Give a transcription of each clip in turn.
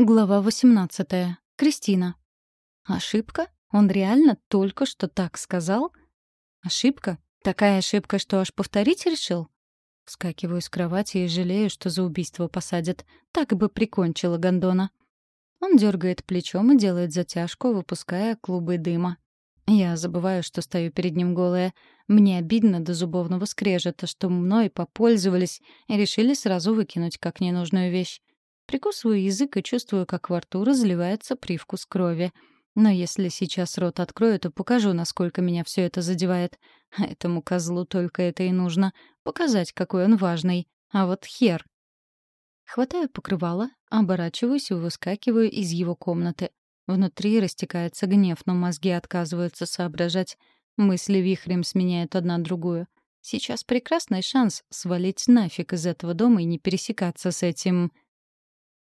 Глава 18. Кристина. Ошибка? Он реально только что так сказал? Ошибка? Такая ошибка, что аж повторить решил? Вскакиваю с кровати и жалею, что за убийство посадят. Так бы прикончила гондона. Он дергает плечом и делает затяжку, выпуская клубы дыма. Я забываю, что стою перед ним голая. Мне обидно до зубовного скрежета, что мной попользовались и решили сразу выкинуть как ненужную вещь. Прикусываю язык и чувствую, как во рту разливается привкус крови. Но если сейчас рот открою, то покажу, насколько меня все это задевает. А этому козлу только это и нужно — показать, какой он важный. А вот хер. Хватаю покрывало, оборачиваюсь и выскакиваю из его комнаты. Внутри растекается гнев, но мозги отказываются соображать. Мысли вихрем сменяют одна другую. Сейчас прекрасный шанс свалить нафиг из этого дома и не пересекаться с этим...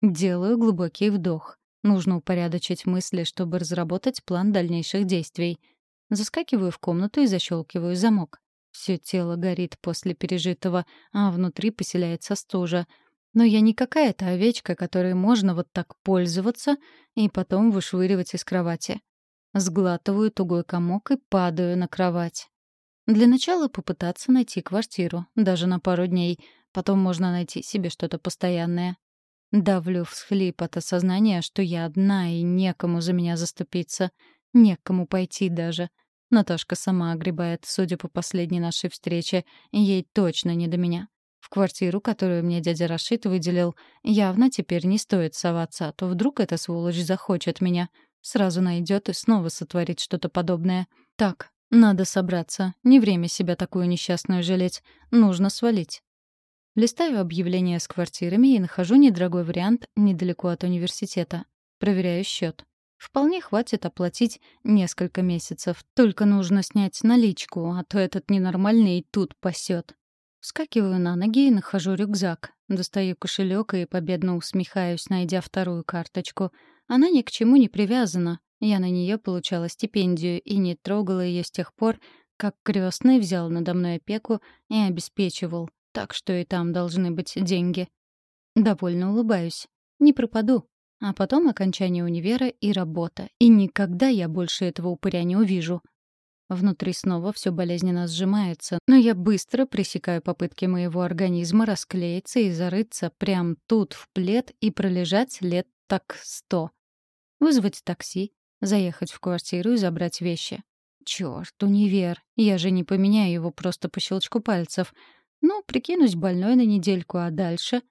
Делаю глубокий вдох. Нужно упорядочить мысли, чтобы разработать план дальнейших действий. Заскакиваю в комнату и защелкиваю замок. Все тело горит после пережитого, а внутри поселяется стужа. Но я не какая-то овечка, которой можно вот так пользоваться и потом вышвыривать из кровати. Сглатываю тугой комок и падаю на кровать. Для начала попытаться найти квартиру, даже на пару дней. Потом можно найти себе что-то постоянное. Давлю всхлип от осознания, что я одна и некому за меня заступиться. Некому пойти даже. Наташка сама огребает, судя по последней нашей встрече. Ей точно не до меня. В квартиру, которую мне дядя Рашид выделил, явно теперь не стоит соваться, а то вдруг эта сволочь захочет меня. Сразу найдет и снова сотворит что-то подобное. Так, надо собраться. Не время себя такую несчастную жалеть. Нужно свалить. Листаю объявления с квартирами и нахожу недорогой вариант недалеко от университета. Проверяю счет. Вполне хватит оплатить несколько месяцев. Только нужно снять наличку, а то этот ненормальный тут пасет. Вскакиваю на ноги и нахожу рюкзак. Достаю кошелек и победно усмехаюсь, найдя вторую карточку. Она ни к чему не привязана. Я на нее получала стипендию и не трогала ее с тех пор, как крестный взял надо мной опеку и обеспечивал так что и там должны быть деньги. Довольно улыбаюсь. Не пропаду. А потом окончание универа и работа. И никогда я больше этого упыря не увижу. Внутри снова все болезненно сжимается, но я быстро пресекаю попытки моего организма расклеиться и зарыться прямо тут в плед и пролежать лет так сто. Вызвать такси, заехать в квартиру и забрать вещи. Чёрт, универ. Я же не поменяю его просто по щелчку пальцев. Ну, прикинусь больной на недельку, а дальше...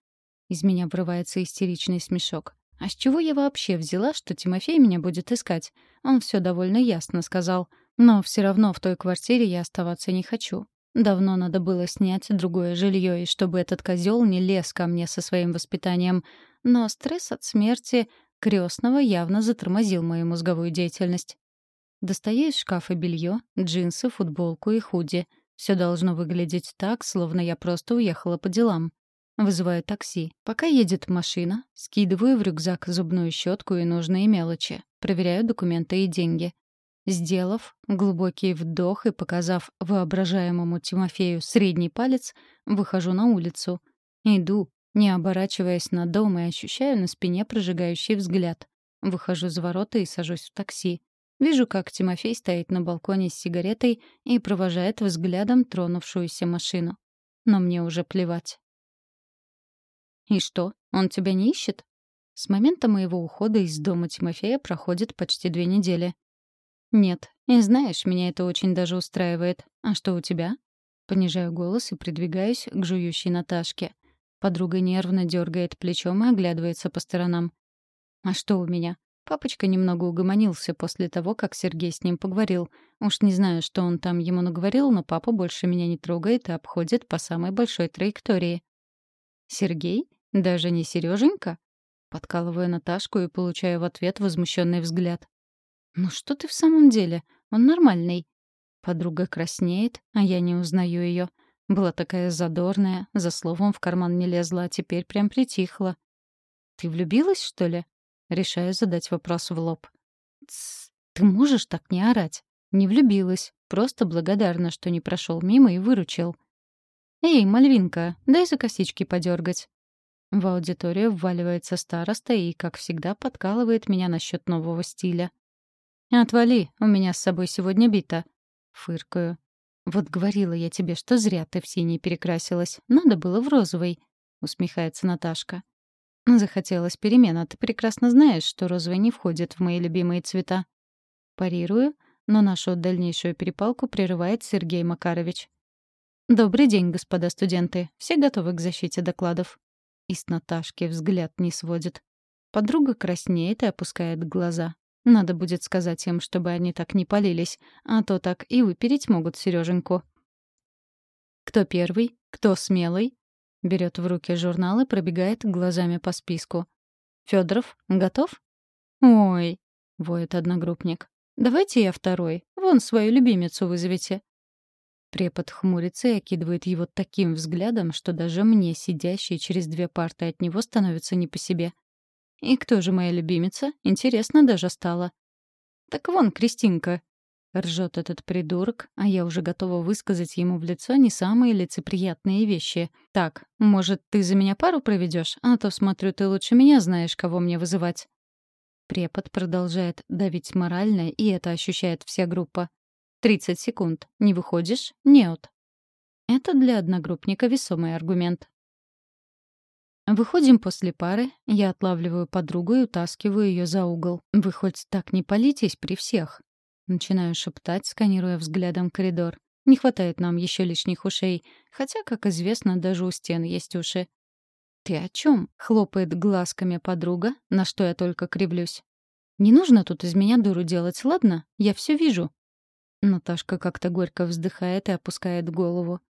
Из меня врывается истеричный смешок. А с чего я вообще взяла, что Тимофей меня будет искать? Он все довольно ясно сказал. Но все равно в той квартире я оставаться не хочу. Давно надо было снять другое жилье, и чтобы этот козел не лез ко мне со своим воспитанием. Но стресс от смерти крестного явно затормозил мою мозговую деятельность. Достаю из шкафа белье, джинсы, футболку и худи — все должно выглядеть так, словно я просто уехала по делам. Вызываю такси. Пока едет машина, скидываю в рюкзак зубную щетку и нужные мелочи. Проверяю документы и деньги. Сделав глубокий вдох и показав воображаемому Тимофею средний палец, выхожу на улицу. Иду, не оборачиваясь на дом, и ощущаю на спине прожигающий взгляд. Выхожу за ворота и сажусь в такси. Вижу, как Тимофей стоит на балконе с сигаретой и провожает взглядом тронувшуюся машину. Но мне уже плевать. «И что, он тебя не ищет?» С момента моего ухода из дома Тимофея проходит почти две недели. «Нет, и знаешь, меня это очень даже устраивает. А что у тебя?» Понижаю голос и придвигаюсь к жующей Наташке. Подруга нервно дергает плечом и оглядывается по сторонам. «А что у меня? Папочка немного угомонился после того, как Сергей с ним поговорил. Уж не знаю, что он там ему наговорил, но папа больше меня не трогает и обходит по самой большой траектории. «Сергей? Даже не Сереженька?» Подкалываю Наташку и получаю в ответ возмущенный взгляд. «Ну что ты в самом деле? Он нормальный». Подруга краснеет, а я не узнаю ее. Была такая задорная, за словом в карман не лезла, а теперь прям притихла. «Ты влюбилась, что ли?» Решаю задать вопрос в лоб. «Тсс, ты можешь так не орать? Не влюбилась, просто благодарна, что не прошел мимо и выручил». «Эй, Мальвинка, дай за косички подергать. В аудиторию вваливается староста и, как всегда, подкалывает меня насчет нового стиля. «Отвали, у меня с собой сегодня бита». Фыркаю. «Вот говорила я тебе, что зря ты в синий перекрасилась. Надо было в розовый», — усмехается Наташка. «Захотелось перемена. Ты прекрасно знаешь, что розовый не входит в мои любимые цвета». Парирую, но нашу дальнейшую перепалку прерывает Сергей Макарович. «Добрый день, господа студенты. Все готовы к защите докладов?» И с Наташки взгляд не сводит. Подруга краснеет и опускает глаза. Надо будет сказать им, чтобы они так не полились, а то так и выпереть могут Сереженьку. «Кто первый? Кто смелый?» Берет в руки журнал и пробегает глазами по списку. Федоров, готов?» «Ой», — воет одногруппник. «Давайте я второй. Вон свою любимицу вызовите». Препод хмурится и окидывает его таким взглядом, что даже мне, сидящей через две парты от него, становится не по себе. И кто же моя любимица? Интересно даже стало. Так вон, Кристинка. Ржет этот придурок, а я уже готова высказать ему в лицо не самые лицеприятные вещи. Так, может, ты за меня пару проведешь, а то, смотрю, ты лучше меня знаешь, кого мне вызывать. Препод продолжает давить морально, и это ощущает вся группа. «Тридцать секунд. Не выходишь? Неот». Это для одногруппника весомый аргумент. Выходим после пары, я отлавливаю подругу и утаскиваю ее за угол. «Вы хоть так не палитесь при всех?» Начинаю шептать, сканируя взглядом коридор. Не хватает нам еще лишних ушей, хотя, как известно, даже у стен есть уши. «Ты о чем? хлопает глазками подруга, на что я только кривлюсь. «Не нужно тут из меня дуру делать, ладно? Я все вижу». Наташка как-то горько вздыхает и опускает голову.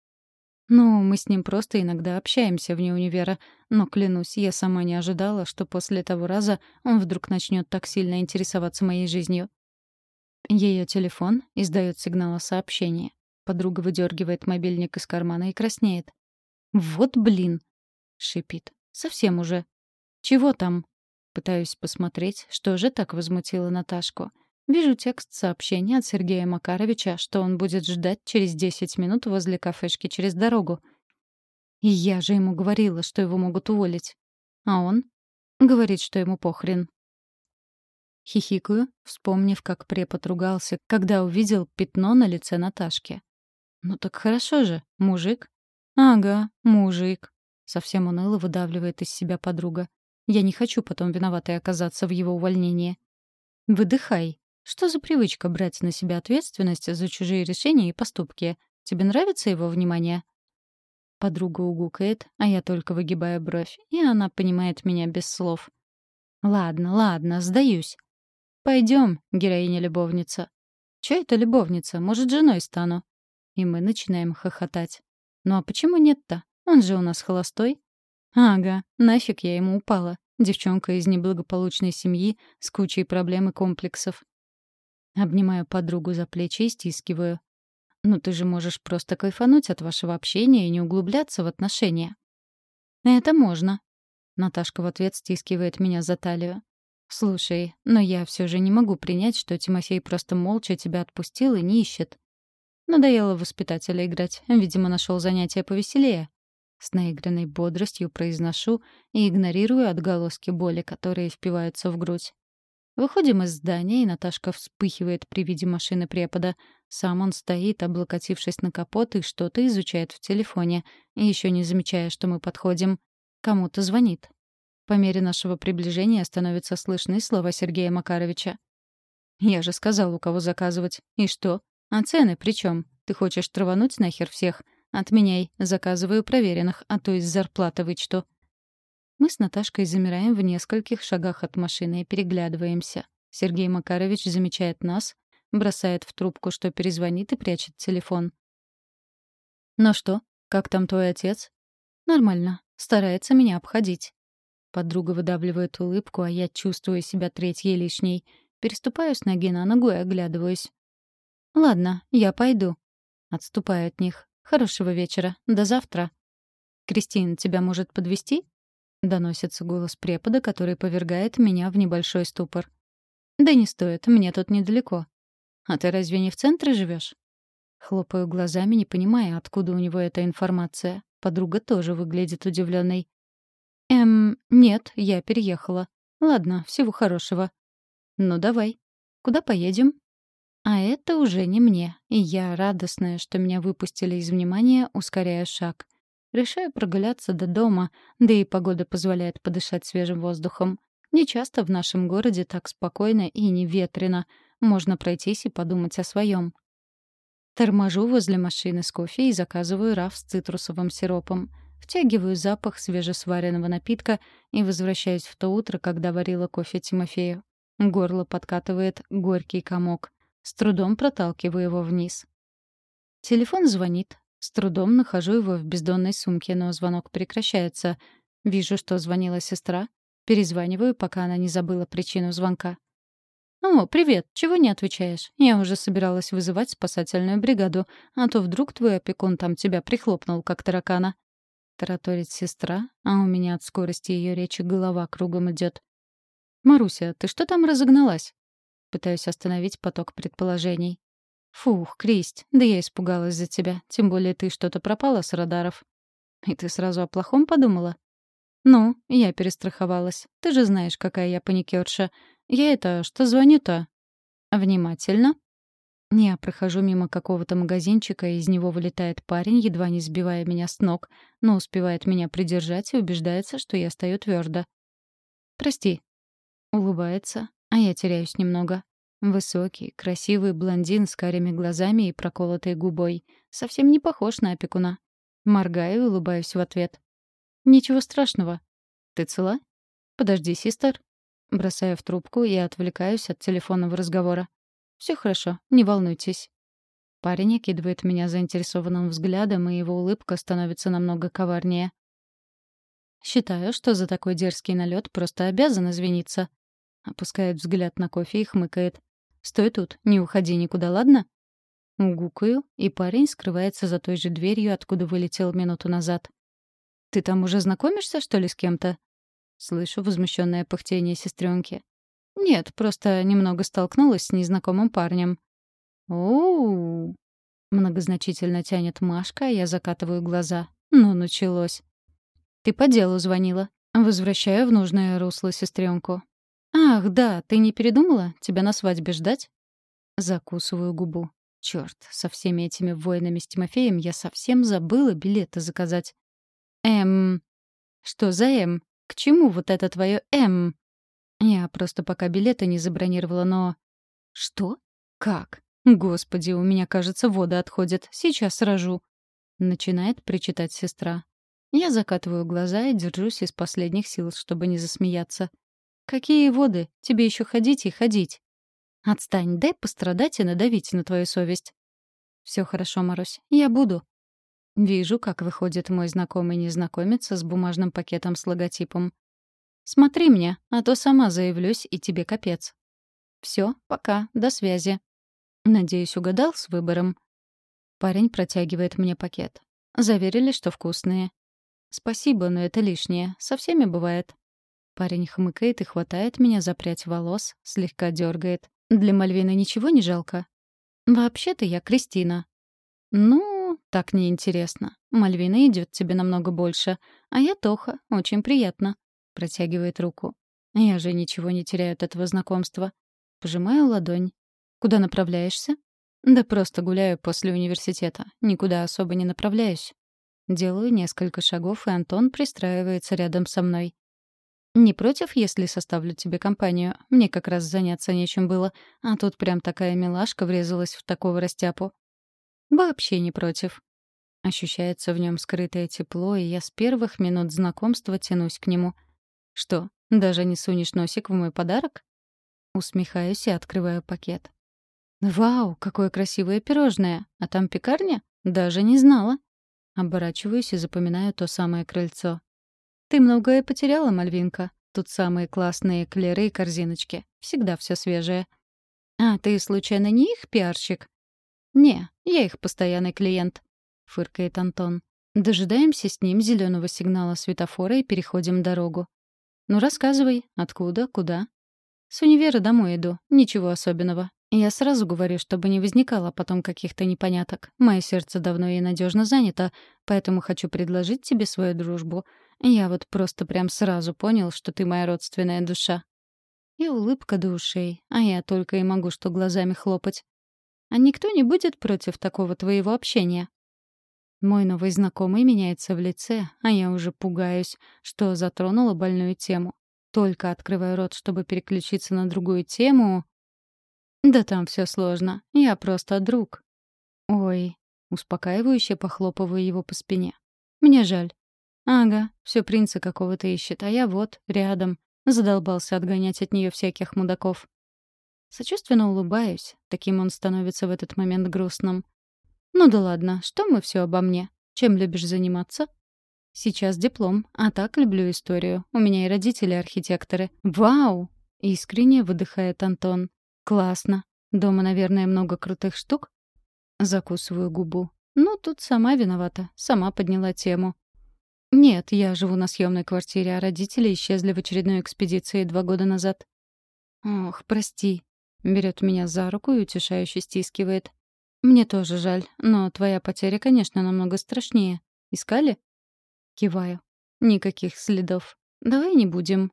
Ну, мы с ним просто иногда общаемся вне универа, но, клянусь, я сама не ожидала, что после того раза он вдруг начнет так сильно интересоваться моей жизнью. Ее телефон издает сигнал о сообщении. Подруга выдергивает мобильник из кармана и краснеет. «Вот блин!» — шипит. «Совсем уже. Чего там?» Пытаюсь посмотреть, что же так возмутило Наташку. Вижу текст сообщения от Сергея Макаровича, что он будет ждать через 10 минут возле кафешки через дорогу. И я же ему говорила, что его могут уволить. А он говорит, что ему похрен. Хихикаю, вспомнив, как препод ругался, когда увидел пятно на лице Наташки. «Ну так хорошо же, мужик». «Ага, мужик», — совсем уныло выдавливает из себя подруга. «Я не хочу потом виноватой оказаться в его увольнении». «Выдыхай», что за привычка брать на себя ответственность за чужие решения и поступки? Тебе нравится его внимание?» Подруга угукает, а я только выгибаю бровь, и она понимает меня без слов. «Ладно, ладно, сдаюсь. Пойдем, героиня-любовница». «Чё это любовница? Может, женой стану?» И мы начинаем хохотать. «Ну а почему нет-то? Он же у нас холостой». «Ага, нафиг я ему упала. Девчонка из неблагополучной семьи с кучей проблем и комплексов. Обнимаю подругу за плечи и стискиваю. «Ну ты же можешь просто кайфануть от вашего общения и не углубляться в отношения». «Это можно». Наташка в ответ стискивает меня за талию. «Слушай, но я все же не могу принять, что Тимофей просто молча тебя отпустил и не ищет. Надоело воспитателя играть. Видимо, нашел занятие повеселее». С наигранной бодростью произношу и игнорирую отголоски боли, которые впиваются в грудь. Выходим из здания, и Наташка вспыхивает при виде машины препода. Сам он стоит, облокотившись на капот, и что-то изучает в телефоне, еще не замечая, что мы подходим. Кому-то звонит. По мере нашего приближения становятся слышны слова Сергея Макаровича. «Я же сказал, у кого заказывать. И что? А цены при чем? Ты хочешь травануть нахер всех? Отменяй. Заказываю проверенных, а то из зарплаты вычту. Мы с Наташкой замираем в нескольких шагах от машины и переглядываемся. Сергей Макарович замечает нас, бросает в трубку, что перезвонит и прячет телефон. «Ну что, как там твой отец?» «Нормально. Старается меня обходить». Подруга выдавливает улыбку, а я чувствую себя третьей лишней. Переступаю с ноги на ногу и оглядываюсь. «Ладно, я пойду». Отступаю от них. «Хорошего вечера. До завтра». «Кристин, тебя может подвести? Доносится голос препода, который повергает меня в небольшой ступор. «Да не стоит, мне тут недалеко». «А ты разве не в центре живешь? Хлопаю глазами, не понимая, откуда у него эта информация. Подруга тоже выглядит удивленной. «Эм, нет, я переехала. Ладно, всего хорошего». «Ну, давай. Куда поедем?» А это уже не мне, и я, радостная, что меня выпустили из внимания, ускоряю шаг. Решаю прогуляться до дома, да и погода позволяет подышать свежим воздухом. Не часто в нашем городе так спокойно и не ветрено. Можно пройтись и подумать о своем. Торможу возле машины с кофе и заказываю раф с цитрусовым сиропом. Втягиваю запах свежесваренного напитка и возвращаюсь в то утро, когда варила кофе Тимофею. Горло подкатывает горький комок. С трудом проталкиваю его вниз. Телефон звонит. С трудом нахожу его в бездонной сумке, но звонок прекращается. Вижу, что звонила сестра. Перезваниваю, пока она не забыла причину звонка. «О, привет! Чего не отвечаешь? Я уже собиралась вызывать спасательную бригаду, а то вдруг твой опекун там тебя прихлопнул, как таракана». Тараторит сестра, а у меня от скорости ее речи голова кругом идет. «Маруся, ты что там разогналась?» Пытаюсь остановить поток предположений. «Фух, Кристь, да я испугалась за тебя. Тем более ты что-то пропала с радаров». «И ты сразу о плохом подумала?» «Ну, я перестраховалась. Ты же знаешь, какая я паникерша. Я это, что звоню-то?» «Внимательно». Я прохожу мимо какого-то магазинчика, и из него вылетает парень, едва не сбивая меня с ног, но успевает меня придержать и убеждается, что я стою твердо. «Прости». Улыбается, а я теряюсь немного. Высокий, красивый блондин с карими глазами и проколотой губой. Совсем не похож на опекуна. Моргаю и улыбаюсь в ответ. «Ничего страшного. Ты цела?» «Подожди, сестер». Бросаю в трубку и отвлекаюсь от телефонного разговора. Все хорошо, не волнуйтесь». Парень окидывает меня заинтересованным взглядом, и его улыбка становится намного коварнее. Считаю, что за такой дерзкий налет просто обязан извиниться. Опускает взгляд на кофе и хмыкает. «Стой тут, не уходи никуда, ладно?» Гукаю, и парень скрывается за той же дверью, откуда вылетел минуту назад. «Ты там уже знакомишься, что ли, с кем-то?» Слышу возмущенное пыхтение сестренки. «Нет, просто немного столкнулась с незнакомым парнем». «Оу!» Многозначительно тянет Машка, а я закатываю глаза. Ну, началось. «Ты по делу звонила». Возвращаю в нужное русло сестренку. «Ах, да, ты не передумала? Тебя на свадьбе ждать?» Закусываю губу. Черт, со всеми этими воинами с Тимофеем я совсем забыла билеты заказать. Эм... Что за М? К чему вот это твое М? Я просто пока билеты не забронировала, но... Что? Как? Господи, у меня, кажется, вода отходит. Сейчас сражу. Начинает причитать сестра. Я закатываю глаза и держусь из последних сил, чтобы не засмеяться. «Какие воды? Тебе еще ходить и ходить». «Отстань, дай пострадать и надавить на твою совесть». «Все хорошо, Марусь, я буду». Вижу, как выходит мой знакомый незнакомец с бумажным пакетом с логотипом. «Смотри мне, а то сама заявлюсь, и тебе капец». Все, пока, до связи». «Надеюсь, угадал с выбором?» Парень протягивает мне пакет. Заверили, что вкусные. «Спасибо, но это лишнее. Со всеми бывает». Парень хмыкает и хватает меня за прядь волос, слегка дергает. Для Мальвины ничего не жалко? Вообще-то я Кристина. Ну, так неинтересно. Мальвина идет тебе намного больше. А я Тоха. Очень приятно. Протягивает руку. Я же ничего не теряю от этого знакомства. Пожимаю ладонь. Куда направляешься? Да просто гуляю после университета. Никуда особо не направляюсь. Делаю несколько шагов, и Антон пристраивается рядом со мной. «Не против, если составлю тебе компанию? Мне как раз заняться нечем было, а тут прям такая милашка врезалась в такого растяпу». «Вообще не против». Ощущается в нем скрытое тепло, и я с первых минут знакомства тянусь к нему. «Что, даже не сунешь носик в мой подарок?» Усмехаюсь и открываю пакет. «Вау, какое красивое пирожное! А там пекарня? Даже не знала!» Оборачиваюсь и запоминаю то самое крыльцо. «Ты многое потеряла, Мальвинка. Тут самые классные клеры и корзиночки. Всегда все свежее». «А ты, случайно, не их пиарщик?» «Не, я их постоянный клиент», — фыркает Антон. Дожидаемся с ним зеленого сигнала светофора и переходим дорогу. «Ну, рассказывай, откуда, куда?» «С универа домой иду. Ничего особенного. Я сразу говорю, чтобы не возникало потом каких-то непоняток. Мое сердце давно и надежно занято, поэтому хочу предложить тебе свою дружбу. Я вот просто прям сразу понял, что ты моя родственная душа. И улыбка до ушей, а я только и могу что глазами хлопать. А никто не будет против такого твоего общения? Мой новый знакомый меняется в лице, а я уже пугаюсь, что затронула больную тему. Только открываю рот, чтобы переключиться на другую тему. Да там все сложно. Я просто друг. Ой, успокаивающе похлопываю его по спине. Мне жаль. Ага, все принца какого-то ищет, а я вот, рядом. Задолбался отгонять от нее всяких мудаков. Сочувственно улыбаюсь. Таким он становится в этот момент грустным. «Ну да ладно, что мы все обо мне? Чем любишь заниматься?» «Сейчас диплом, а так люблю историю. У меня и родители архитекторы». «Вау!» — искренне выдыхает Антон. «Классно. Дома, наверное, много крутых штук?» Закусываю губу. «Ну, тут сама виновата. Сама подняла тему». «Нет, я живу на съемной квартире, а родители исчезли в очередной экспедиции два года назад». «Ох, прости», Берет меня за руку и утешающе стискивает. «Мне тоже жаль, но твоя потеря, конечно, намного страшнее. Искали?» Киваю. «Никаких следов. Давай не будем».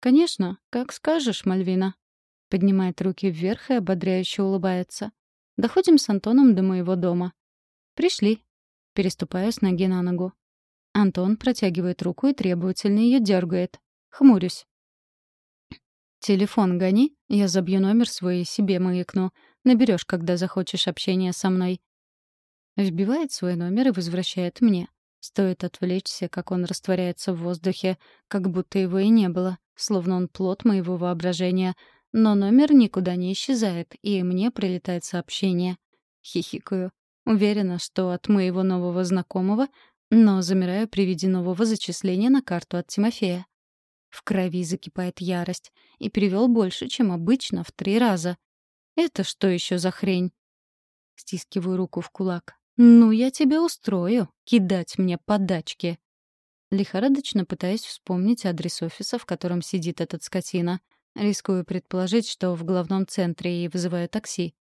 «Конечно, как скажешь, Мальвина». Поднимает руки вверх и ободряюще улыбается. Доходим с Антоном до моего дома. «Пришли». Переступаю с ноги на ногу. Антон протягивает руку и требовательно ее дергает. Хмурюсь. «Телефон гони, я забью номер свой и себе маякну. Наберешь, когда захочешь общения со мной». Вбивает свой номер и возвращает мне. Стоит отвлечься, как он растворяется в воздухе, как будто его и не было, словно он плод моего воображения. Но номер никуда не исчезает, и мне прилетает сообщение. Хихикаю. Уверена, что от моего нового знакомого, но замираю при виде нового зачисления на карту от Тимофея. В крови закипает ярость. И перевел больше, чем обычно, в три раза. Это что еще за хрень? Стискиваю руку в кулак. «Ну, я тебя устрою. Кидать мне подачки». Лихорадочно пытаюсь вспомнить адрес офиса, в котором сидит этот скотина. Рискую предположить, что в главном центре и вызываю такси.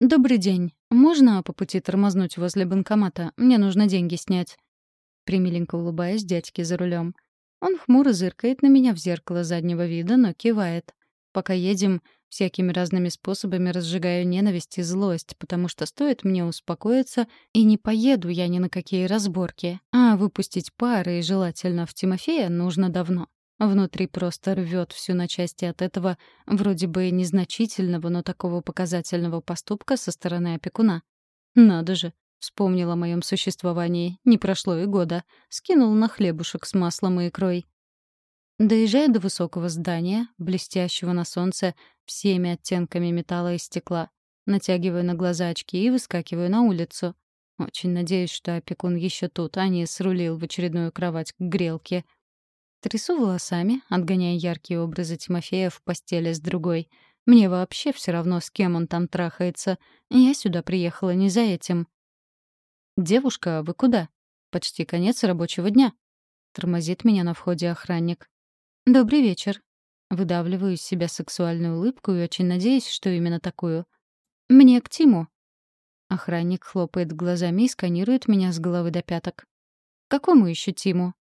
«Добрый день. Можно по пути тормознуть возле банкомата? Мне нужно деньги снять» примиленько улыбаясь дядьке за рулем. Он хмуро зыркает на меня в зеркало заднего вида, но кивает. Пока едем, всякими разными способами разжигаю ненависть и злость, потому что стоит мне успокоиться, и не поеду я ни на какие разборки, а выпустить пары и желательно в Тимофея нужно давно. Внутри просто рвет всю на части от этого вроде бы незначительного, но такого показательного поступка со стороны опекуна. Надо же, Вспомнил о моем существовании. Не прошло и года. Скинул на хлебушек с маслом и икрой. Доезжая до высокого здания, блестящего на солнце всеми оттенками металла и стекла, натягиваю на глаза очки и выскакиваю на улицу. Очень надеюсь, что опекун еще тут, а не срулил в очередную кровать к грелке. Трясу волосами, отгоняя яркие образы Тимофея в постели с другой. Мне вообще все равно, с кем он там трахается. Я сюда приехала не за этим. «Девушка, вы куда? Почти конец рабочего дня». Тормозит меня на входе охранник. «Добрый вечер». Выдавливаю из себя сексуальную улыбку и очень надеюсь, что именно такую. «Мне к Тиму». Охранник хлопает глазами и сканирует меня с головы до пяток. «Какому еще Тиму?»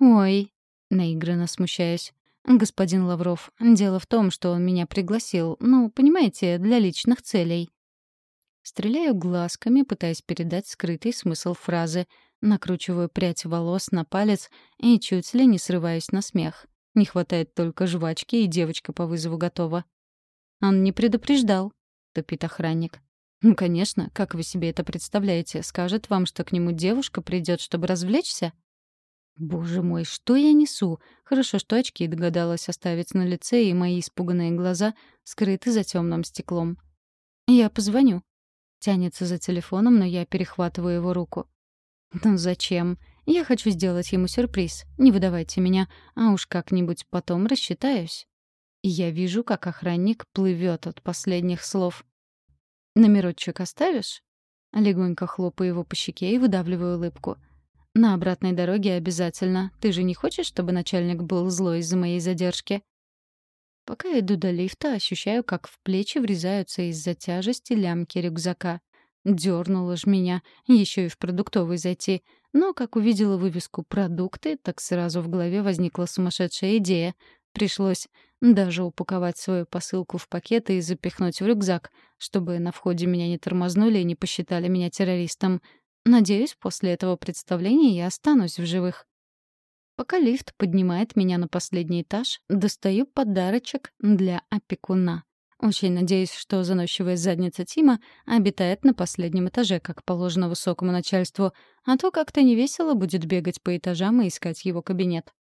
«Ой», — наигранно смущаюсь. «Господин Лавров, дело в том, что он меня пригласил, ну, понимаете, для личных целей». Стреляю глазками, пытаясь передать скрытый смысл фразы. Накручиваю прядь волос на палец и чуть ли не срываюсь на смех. Не хватает только жвачки, и девочка по вызову готова. «Он не предупреждал», — топит охранник. «Ну, конечно, как вы себе это представляете? Скажет вам, что к нему девушка придет, чтобы развлечься?» Боже мой, что я несу? Хорошо, что очки догадалась оставить на лице, и мои испуганные глаза скрыты за темным стеклом. «Я позвоню», Тянется за телефоном, но я перехватываю его руку. «Ну зачем? Я хочу сделать ему сюрприз. Не выдавайте меня, а уж как-нибудь потом рассчитаюсь». И я вижу, как охранник плывет от последних слов. «Номерочек оставишь?» Легонько хлопаю его по щеке и выдавливаю улыбку. «На обратной дороге обязательно. Ты же не хочешь, чтобы начальник был злой из-за моей задержки?» Пока иду до лифта, ощущаю, как в плечи врезаются из-за тяжести лямки рюкзака. Дёрнула ж меня, еще и в продуктовый зайти. Но как увидела вывеску «продукты», так сразу в голове возникла сумасшедшая идея. Пришлось даже упаковать свою посылку в пакеты и запихнуть в рюкзак, чтобы на входе меня не тормознули и не посчитали меня террористом. Надеюсь, после этого представления я останусь в живых. Пока лифт поднимает меня на последний этаж, достаю подарочек для опекуна. Очень надеюсь, что заносчивая задница Тима обитает на последнем этаже, как положено высокому начальству, а то как-то невесело будет бегать по этажам и искать его кабинет.